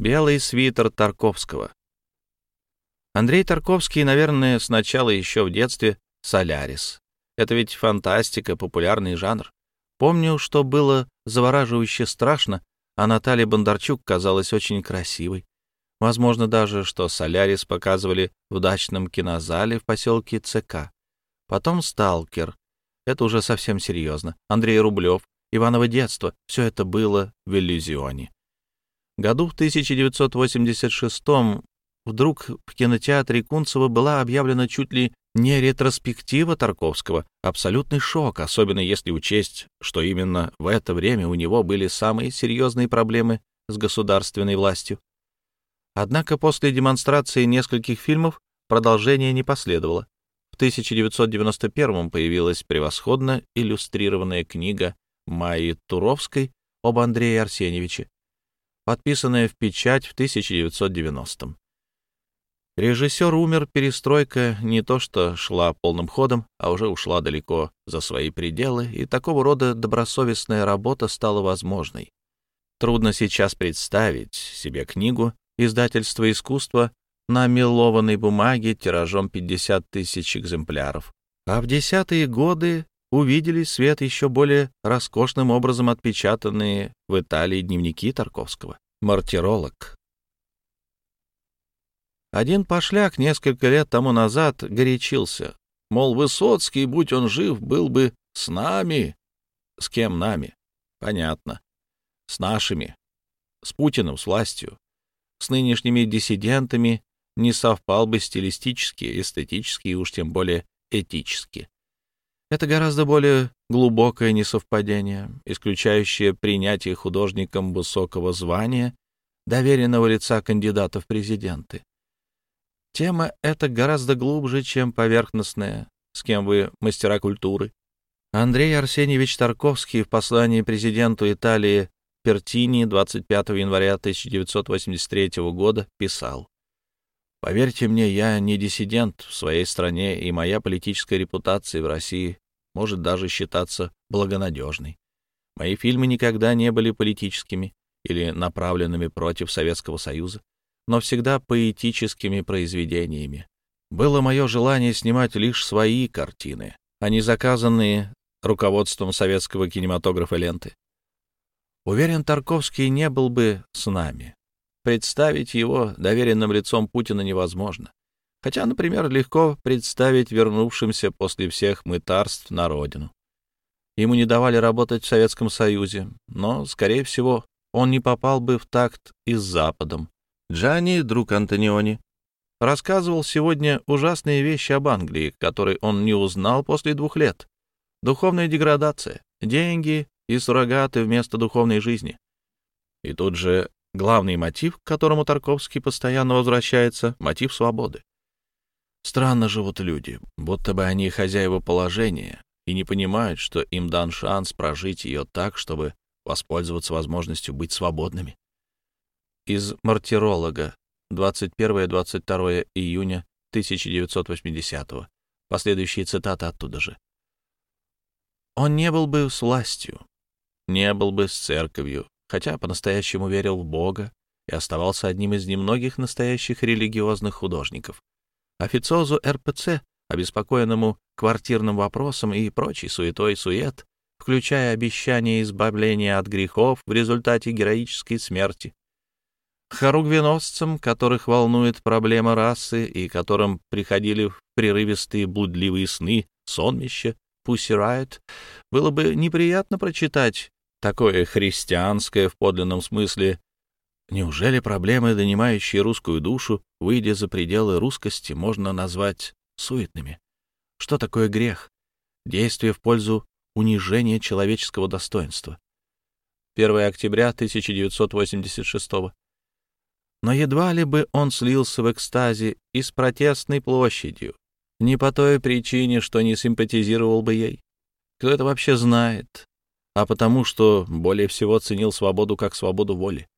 Белый свитер Тарковского. Андрей Тарковский, наверное, сначала еще в детстве «Солярис». Это ведь фантастика, популярный жанр. Помню, что было завораживающе страшно, а Наталья Бондарчук казалась очень красивой. Возможно даже, что «Солярис» показывали в дачном кинозале в поселке ЦК. Потом «Сталкер». Это уже совсем серьезно. Андрей Рублев, Иваново детство. Все это было в иллюзионе. Году в 1986 вдруг в кинотеатре Кунцева была объявлена чуть ли не ретроспектива Тарковского. Абсолютный шок, особенно если учесть, что именно в это время у него были самые серьезные проблемы с государственной властью. Однако после демонстрации нескольких фильмов продолжение не последовало. В 1991 появилась превосходно иллюстрированная книга Майи Туровской об Андрее Арсеньевиче, подписанная в печать в 1990 Режиссер умер, перестройка не то что шла полным ходом, а уже ушла далеко за свои пределы, и такого рода добросовестная работа стала возможной. Трудно сейчас представить себе книгу издательства искусства на мелованной бумаге тиражом 50 тысяч экземпляров. А в десятые годы увидели свет еще более роскошным образом отпечатанные в Италии дневники Тарковского. Мартиролог. Один пошляк несколько лет тому назад горячился. Мол, Высоцкий, будь он жив, был бы с нами. С кем нами? Понятно. С нашими. С Путиным, с властью. С нынешними диссидентами не совпал бы стилистически, эстетически и уж тем более этически. Это гораздо более глубокое несовпадение, исключающее принятие художником высокого звания, доверенного лица кандидата в президенты. Тема эта гораздо глубже, чем поверхностная, с кем вы мастера культуры. Андрей Арсеньевич Тарковский в послании президенту Италии Пертини 25 января 1983 года писал Поверьте мне, я не диссидент в своей стране, и моя политическая репутация в России может даже считаться благонадежной. Мои фильмы никогда не были политическими или направленными против Советского Союза, но всегда поэтическими произведениями. Было мое желание снимать лишь свои картины, а не заказанные руководством советского кинематографа ленты. Уверен, Тарковский не был бы с нами, Представить его доверенным лицом Путина невозможно. Хотя, например, легко представить вернувшимся после всех мытарств на родину. Ему не давали работать в Советском Союзе, но, скорее всего, он не попал бы в такт и с Западом. Джанни, друг Антониони, рассказывал сегодня ужасные вещи об Англии, которые он не узнал после двух лет. Духовная деградация, деньги и суррогаты вместо духовной жизни. И тут же Главный мотив, к которому Тарковский постоянно возвращается — мотив свободы. Странно живут люди, будто бы они хозяева положения и не понимают, что им дан шанс прожить ее так, чтобы воспользоваться возможностью быть свободными. Из «Мартиролога» 21-22 июня 1980 -го. Последующие цитаты оттуда же. «Он не был бы с властью, не был бы с церковью, хотя по-настоящему верил в Бога и оставался одним из немногих настоящих религиозных художников. Официозу РПЦ, обеспокоенному квартирным вопросом и прочей суетой сует, включая обещание избавления от грехов в результате героической смерти. Хоругвеносцам, которых волнует проблема расы и которым приходили в прерывистые блудливые сны, сонмища, Райт, было бы неприятно прочитать такое христианское в подлинном смысле. Неужели проблемы, донимающие русскую душу, выйдя за пределы русскости, можно назвать суетными? Что такое грех? Действие в пользу унижения человеческого достоинства. 1 октября 1986 Но едва ли бы он слился в экстазе и с протестной площадью, не по той причине, что не симпатизировал бы ей. Кто это вообще знает? А потому что более всего ценил свободу как свободу воли.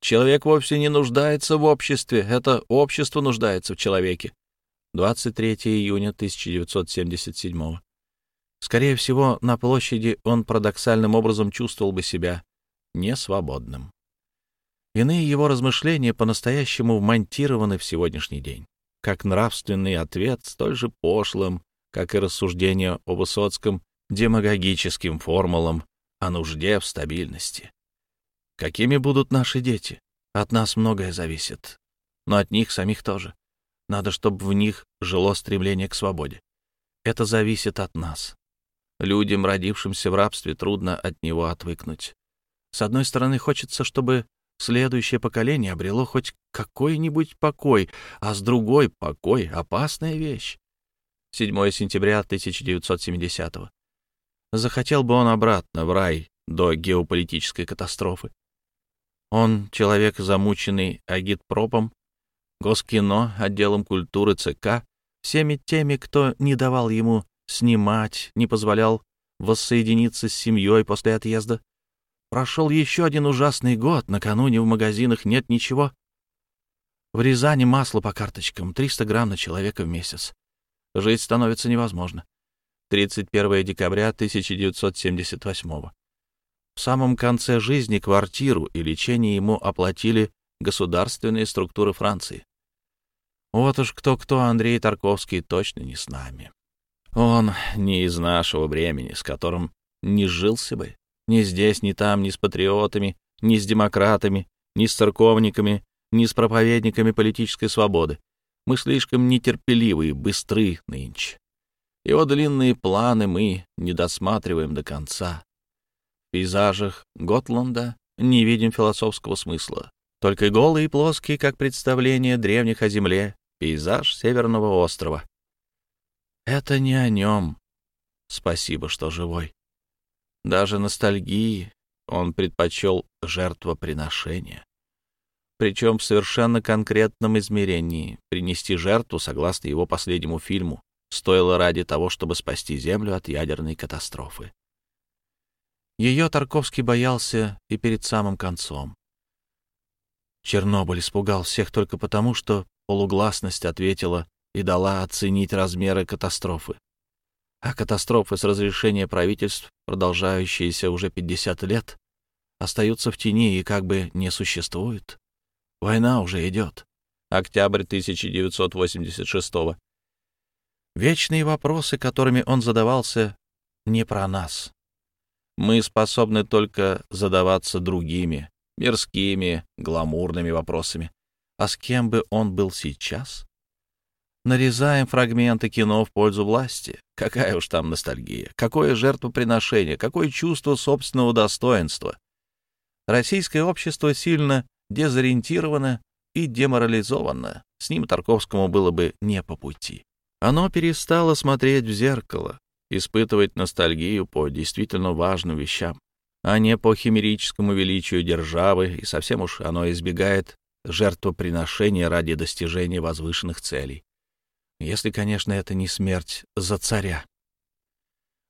Человек вовсе не нуждается в обществе, это общество нуждается в человеке. 23 июня 1977 Скорее всего, на площади он парадоксальным образом чувствовал бы себя несвободным. Иные его размышления по-настоящему вмонтированы в сегодняшний день, как нравственный ответ столь же пошлым, как и рассуждение о Высоцком демагогическим формулам о нужде в стабильности. Какими будут наши дети? От нас многое зависит, но от них самих тоже. Надо, чтобы в них жило стремление к свободе. Это зависит от нас. Людям, родившимся в рабстве, трудно от него отвыкнуть. С одной стороны, хочется, чтобы следующее поколение обрело хоть какой-нибудь покой, а с другой — покой — опасная вещь. 7 сентября 1970 -го. Захотел бы он обратно в рай до геополитической катастрофы. Он человек, замученный агитпропом, Госкино, отделом культуры ЦК, всеми теми, кто не давал ему снимать, не позволял воссоединиться с семьей после отъезда. Прошел еще один ужасный год, накануне в магазинах нет ничего. В Рязани масло по карточкам, 300 грамм на человека в месяц. Жить становится невозможно. 31 декабря 1978 В самом конце жизни квартиру и лечение ему оплатили государственные структуры Франции. Вот уж кто-кто, Андрей Тарковский точно не с нами. Он не из нашего времени, с которым не жился бы. Ни здесь, ни там, ни с патриотами, ни с демократами, ни с церковниками, ни с проповедниками политической свободы. Мы слишком нетерпеливы и быстры нынче. Его длинные планы мы не досматриваем до конца. В пейзажах Готланда не видим философского смысла. Только голые и плоские, как представление древних о земле, пейзаж Северного острова. Это не о нем. Спасибо, что живой. Даже ностальгии он предпочел жертвоприношение. Причем в совершенно конкретном измерении. Принести жертву, согласно его последнему фильму, стоило ради того, чтобы спасти Землю от ядерной катастрофы. Ее Тарковский боялся и перед самым концом. Чернобыль испугал всех только потому, что полугласность ответила и дала оценить размеры катастрофы. А катастрофы с разрешения правительств, продолжающиеся уже 50 лет, остаются в тени и как бы не существуют. Война уже идет. Октябрь 1986 -го. Вечные вопросы, которыми он задавался, не про нас. Мы способны только задаваться другими, мирскими, гламурными вопросами. А с кем бы он был сейчас? Нарезаем фрагменты кино в пользу власти. Какая уж там ностальгия, какое жертвоприношение, какое чувство собственного достоинства. Российское общество сильно дезориентировано и деморализовано. С ним Тарковскому было бы не по пути. Оно перестало смотреть в зеркало, испытывать ностальгию по действительно важным вещам, а не по химерическому величию державы, и совсем уж оно избегает жертвоприношения ради достижения возвышенных целей. Если, конечно, это не смерть за царя.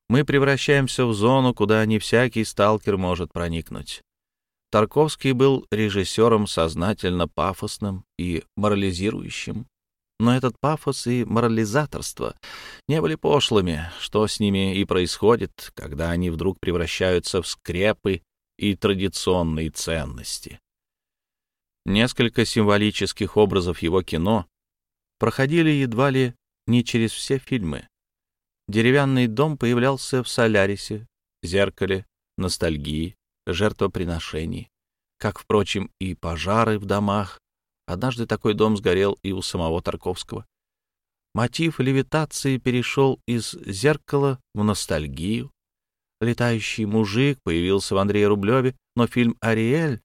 Мы превращаемся в зону, куда не всякий сталкер может проникнуть. Тарковский был режиссером сознательно пафосным и морализирующим. Но этот пафос и морализаторство не были пошлыми, что с ними и происходит, когда они вдруг превращаются в скрепы и традиционные ценности. Несколько символических образов его кино проходили едва ли не через все фильмы. Деревянный дом появлялся в «Солярисе», «Зеркале», «Ностальгии», «Жертвоприношении», как, впрочем, и пожары в домах. Однажды такой дом сгорел и у самого Тарковского. Мотив левитации перешел из «Зеркала» в «Ностальгию». Летающий мужик появился в Андрее Рублеве, но фильм «Ариэль»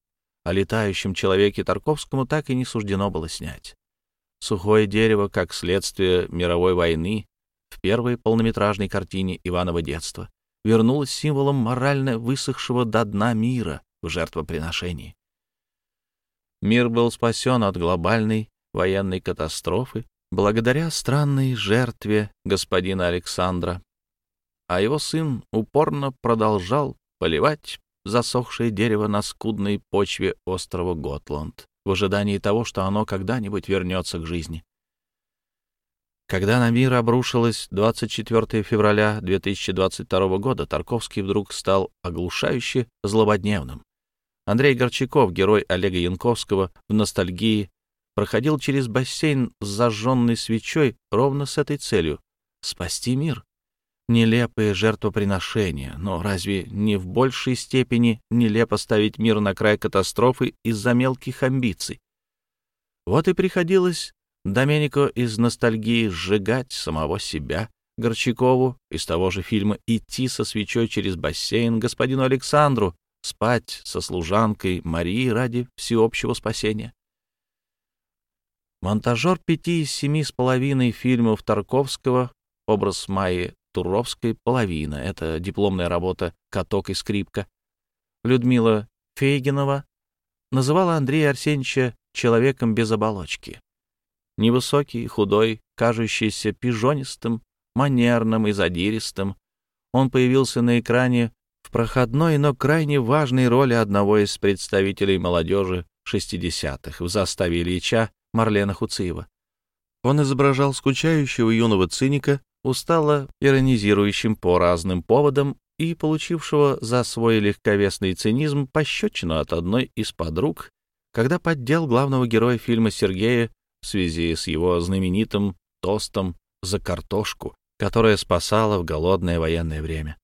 о летающем человеке Тарковскому так и не суждено было снять. Сухое дерево, как следствие мировой войны, в первой полнометражной картине Иванова детства, вернулось символом морально высохшего до дна мира в жертвоприношении. Мир был спасен от глобальной военной катастрофы благодаря странной жертве господина Александра, а его сын упорно продолжал поливать засохшее дерево на скудной почве острова Готланд в ожидании того, что оно когда-нибудь вернется к жизни. Когда на мир обрушилось 24 февраля 2022 года, Тарковский вдруг стал оглушающе злободневным. Андрей Горчаков, герой Олега Янковского в «Ностальгии», проходил через бассейн с зажженной свечой ровно с этой целью — спасти мир. Нелепые жертвоприношения, но разве не в большей степени нелепо ставить мир на край катастрофы из-за мелких амбиций? Вот и приходилось Доменико из ностальгии сжигать самого себя, Горчакову из того же фильма идти со свечой через бассейн господину Александру, спать со служанкой Марии ради всеобщего спасения. Монтажер пяти из семи с половиной фильмов Тарковского, образ Майи Туровской «Половина» — это дипломная работа «Каток и скрипка». Людмила Фейгинова называла Андрея Арсеньевича человеком без оболочки. Невысокий, худой, кажущийся пижонистым, манерным и задиристым, он появился на экране в проходной, но крайне важной роли одного из представителей молодежи 60-х в заставе Ильича Марлена Хуциева. Он изображал скучающего юного циника, устало иронизирующим по разным поводам и получившего за свой легковесный цинизм пощечину от одной из подруг, когда поддел главного героя фильма Сергея в связи с его знаменитым тостом за картошку, которая спасала в голодное военное время.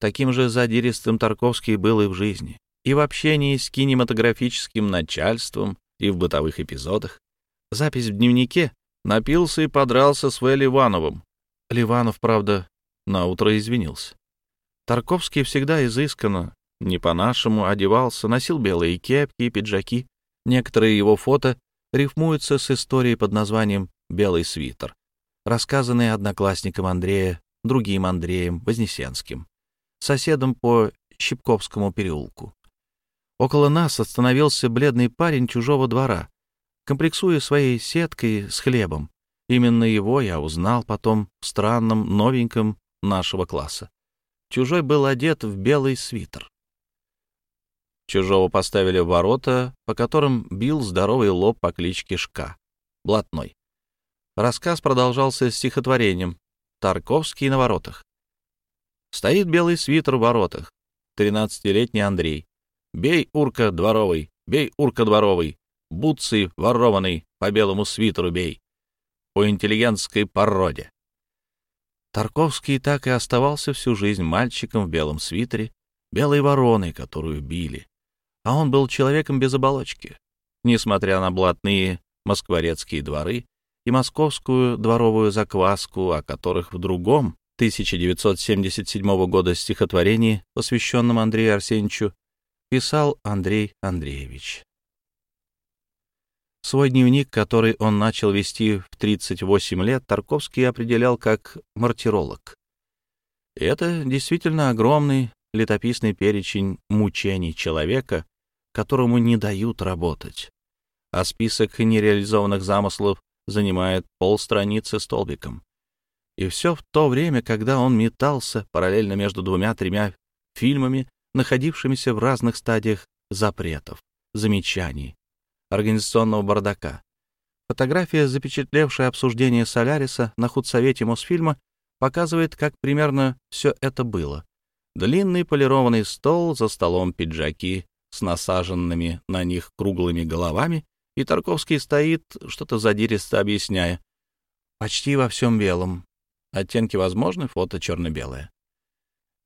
Таким же задиристым Тарковский был и в жизни, и в общении с кинематографическим начальством, и в бытовых эпизодах. Запись в дневнике напился и подрался с Вэль Ивановым. Ливанов, правда, наутро извинился. Тарковский всегда изысканно, не по-нашему, одевался, носил белые кепки и пиджаки. Некоторые его фото рифмуются с историей под названием «Белый свитер», рассказанной одноклассником Андрея, другим Андреем Вознесенским, соседом по Щипковскому переулку. Около нас остановился бледный парень чужого двора, комплексуя своей сеткой с хлебом. Именно его я узнал потом в странном новеньком нашего класса. Чужой был одет в белый свитер. Чужого поставили в ворота, по которым бил здоровый лоб по кличке Шка, блатной. Рассказ продолжался стихотворением «Тарковский на воротах». Стоит белый свитер в воротах, тринадцатилетний Андрей. «Бей, урка дворовый, бей, урка дворовый, бутсы ворованный, по белому свитеру бей» по интеллигентской породе. Тарковский так и оставался всю жизнь мальчиком в белом свитере, белой вороной, которую били. А он был человеком без оболочки. Несмотря на блатные москворецкие дворы и московскую дворовую закваску, о которых в другом 1977 года стихотворении, посвященном Андрею Арсеньевичу, писал Андрей Андреевич. Свой дневник, который он начал вести в 38 лет, Тарковский определял как мартиролог. И это действительно огромный летописный перечень мучений человека, которому не дают работать. А список нереализованных замыслов занимает полстраницы столбиком. И все в то время, когда он метался параллельно между двумя-тремя фильмами, находившимися в разных стадиях запретов, замечаний, организационного бардака. Фотография, запечатлевшая обсуждение Соляриса на худсовете Мосфильма, показывает, как примерно все это было. Длинный полированный стол, за столом пиджаки с насаженными на них круглыми головами, и Тарковский стоит, что-то задиристо объясняя. Почти во всем белом. Оттенки возможны, фото черно-белое.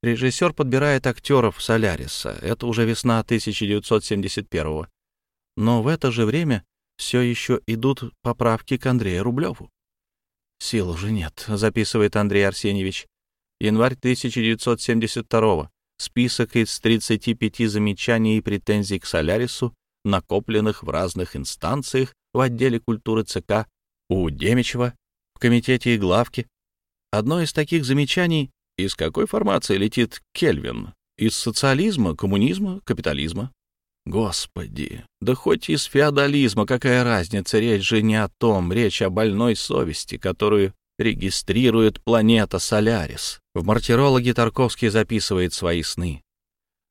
Режиссер подбирает актеров Соляриса. Это уже весна 1971 -го но в это же время все еще идут поправки к Андрею Рублеву. «Сил уже нет», — записывает Андрей Арсеньевич. Январь 1972 Список из 35 замечаний и претензий к Солярису, накопленных в разных инстанциях в отделе культуры ЦК у Демичева, в комитете и главке. Одно из таких замечаний — из какой формации летит Кельвин? Из социализма, коммунизма, капитализма? Господи, да хоть из феодализма, какая разница, речь же не о том, речь о больной совести, которую регистрирует планета Солярис. В «Мартирологе» Тарковский записывает свои сны.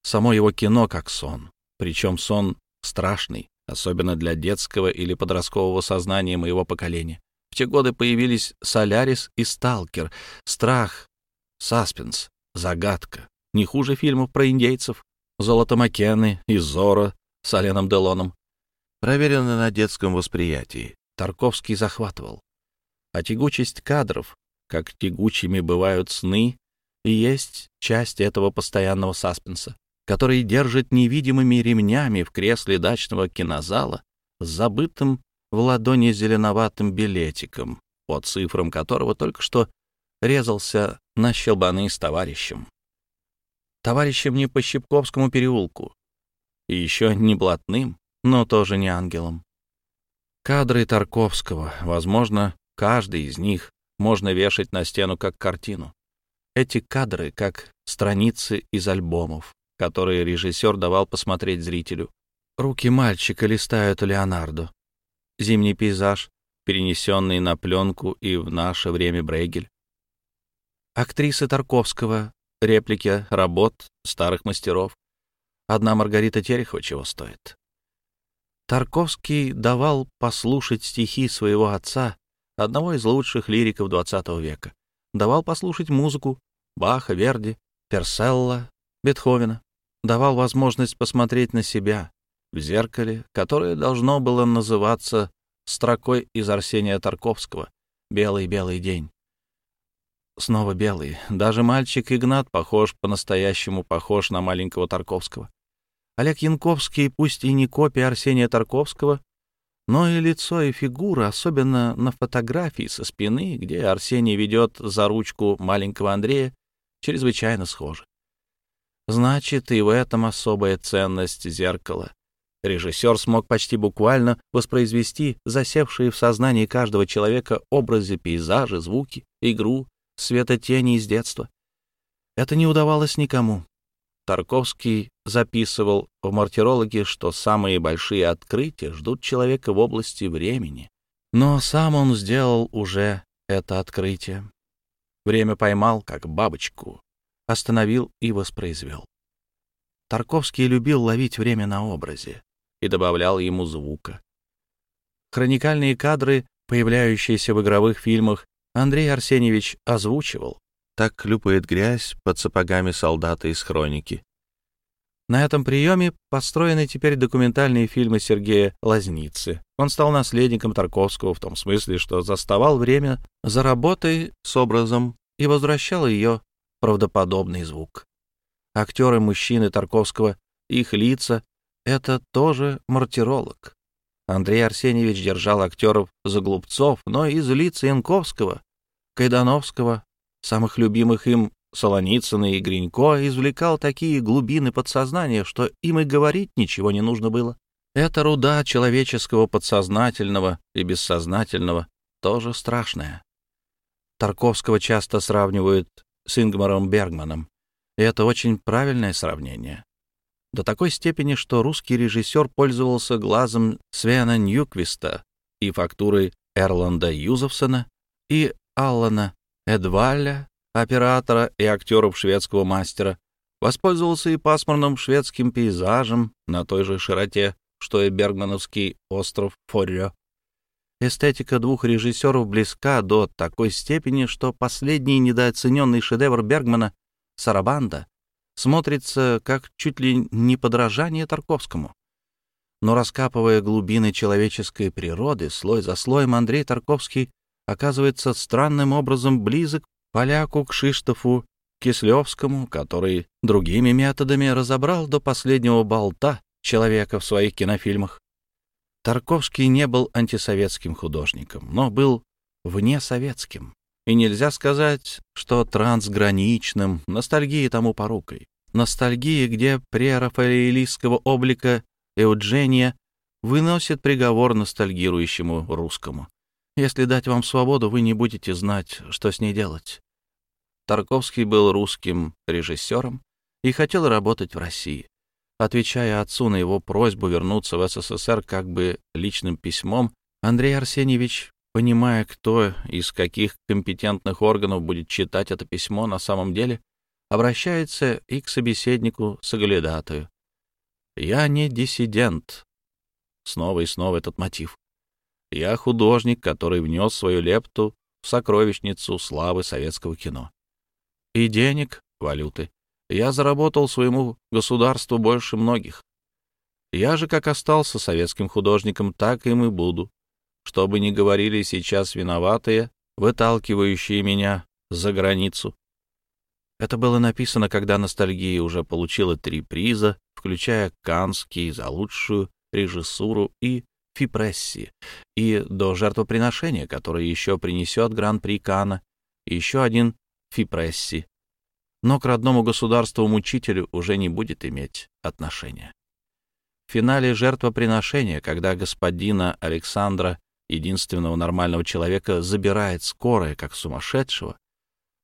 Само его кино как сон, причем сон страшный, особенно для детского или подросткового сознания моего поколения. В те годы появились «Солярис» и «Сталкер», страх, саспенс, загадка, не хуже фильмов про индейцев. Золото Маккены и Зора, с Оленом Делоном. Проверено на детском восприятии. Тарковский захватывал. А тягучесть кадров, как тягучими бывают сны, и есть часть этого постоянного саспенса, который держит невидимыми ремнями в кресле дачного кинозала с забытым в ладони зеленоватым билетиком, под цифром которого только что резался на щелбаны с товарищем. Товарищем не по Щепковскому переулку, и еще не блатным, но тоже не ангелом. Кадры Тарковского, возможно, каждый из них можно вешать на стену как картину. Эти кадры как страницы из альбомов, которые режиссер давал посмотреть зрителю. Руки мальчика листают Леонардо. Зимний пейзаж, перенесенный на пленку и в наше время Брейгель. Актрисы Тарковского, реплики работ старых мастеров. Одна Маргарита Терехова чего стоит. Тарковский давал послушать стихи своего отца, одного из лучших лириков XX века. Давал послушать музыку Баха, Верди, Перселла, Бетховена. Давал возможность посмотреть на себя в зеркале, которое должно было называться строкой из Арсения Тарковского «Белый-белый день». Снова белый. Даже мальчик Игнат похож, по-настоящему похож на маленького Тарковского. Олег Янковский, пусть и не копия Арсения Тарковского, но и лицо, и фигура, особенно на фотографии со спины, где Арсений ведет за ручку маленького Андрея, чрезвычайно схожи. Значит, и в этом особая ценность зеркала. Режиссер смог почти буквально воспроизвести засевшие в сознании каждого человека образы, пейзажи, звуки, игру, светотени из детства. Это не удавалось никому. Тарковский записывал в «Мартирологе», что самые большие открытия ждут человека в области времени. Но сам он сделал уже это открытие. Время поймал, как бабочку, остановил и воспроизвел. Тарковский любил ловить время на образе и добавлял ему звука. Хроникальные кадры, появляющиеся в игровых фильмах, Андрей Арсеньевич озвучивал, так хлюпает грязь под сапогами солдата из хроники. На этом приеме построены теперь документальные фильмы Сергея Лазницы. Он стал наследником Тарковского в том смысле, что заставал время за работой с образом и возвращал ее правдоподобный звук. Актеры мужчины Тарковского, их лица — это тоже мартиролог. Андрей Арсеньевич держал актеров за глупцов, но из лиц Янковского, Кайдановского, самых любимых им Солоницына и Гринько извлекал такие глубины подсознания, что им и говорить ничего не нужно было. Эта руда человеческого подсознательного и бессознательного тоже страшная. Тарковского часто сравнивают с Ингмаром Бергманом, и это очень правильное сравнение. До такой степени, что русский режиссер пользовался глазом Свена Ньюквиста и фактурой Эрланда Юзефсона и Аллана Эдвалля, оператора и актеров шведского мастера, воспользовался и пасмурным шведским пейзажем на той же широте, что и Бергмановский остров Форрё. Эстетика двух режиссеров близка до такой степени, что последний недооцененный шедевр Бергмана «Сарабанда» смотрится как чуть ли не подражание Тарковскому. Но раскапывая глубины человеческой природы, слой за слоем, Андрей Тарковский оказывается странным образом близок поляку Кшиштофу Кислевскому, который другими методами разобрал до последнего болта человека в своих кинофильмах. Тарковский не был антисоветским художником, но был внесоветским. И нельзя сказать, что трансграничным, ностальгии тому порукой. Ностальгии, где прерафаэлистского облика Эуджения выносит приговор ностальгирующему русскому. Если дать вам свободу, вы не будете знать, что с ней делать. Тарковский был русским режиссером и хотел работать в России. Отвечая отцу на его просьбу вернуться в СССР как бы личным письмом, Андрей Арсеньевич, понимая, кто из каких компетентных органов будет читать это письмо на самом деле, обращается и к собеседнику Сагалидатую. «Я не диссидент». Снова и снова этот мотив. Я художник, который внес свою лепту в сокровищницу славы советского кино. И денег, валюты, я заработал своему государству больше многих. Я же как остался советским художником, так им и буду. Что бы ни говорили сейчас виноватые, выталкивающие меня за границу. Это было написано, когда ностальгия уже получила три приза, включая Канский за лучшую режиссуру и Фипресси, и до жертвоприношения, которое еще принесет Гран-при Кана, и еще один Фипресси. Но к родному государству-мучителю уже не будет иметь отношения. В финале жертвоприношения, когда господина Александра, единственного нормального человека, забирает скорая, как сумасшедшего,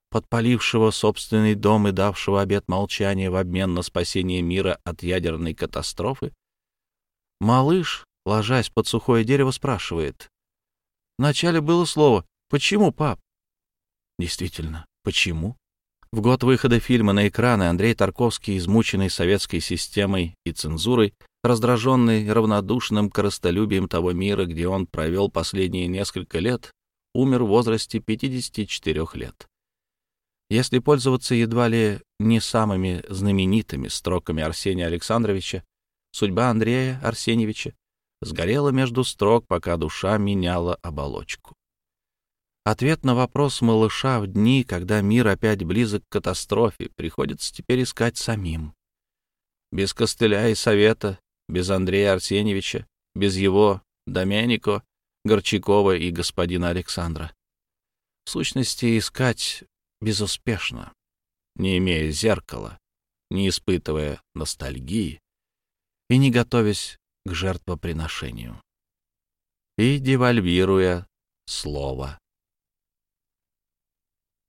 подпалившего собственный дом и давшего обет молчания в обмен на спасение мира от ядерной катастрофы, малыш, ложась под сухое дерево, спрашивает. Вначале было слово «Почему, пап?» Действительно, почему? В год выхода фильма на экраны Андрей Тарковский, измученный советской системой и цензурой, раздраженный равнодушным коростолюбием того мира, где он провел последние несколько лет, умер в возрасте 54 лет. Если пользоваться едва ли не самыми знаменитыми строками Арсения Александровича, судьба Андрея Арсеньевича сгорела между строк, пока душа меняла оболочку. Ответ на вопрос малыша в дни, когда мир опять близок к катастрофе, приходится теперь искать самим. Без костыля и совета без Андрея Арсеньевича, без его Доменико, Горчакова и господина Александра. В сущности, искать безуспешно, не имея зеркала, не испытывая ностальгии и не готовясь к жертвоприношению. И девальвируя слово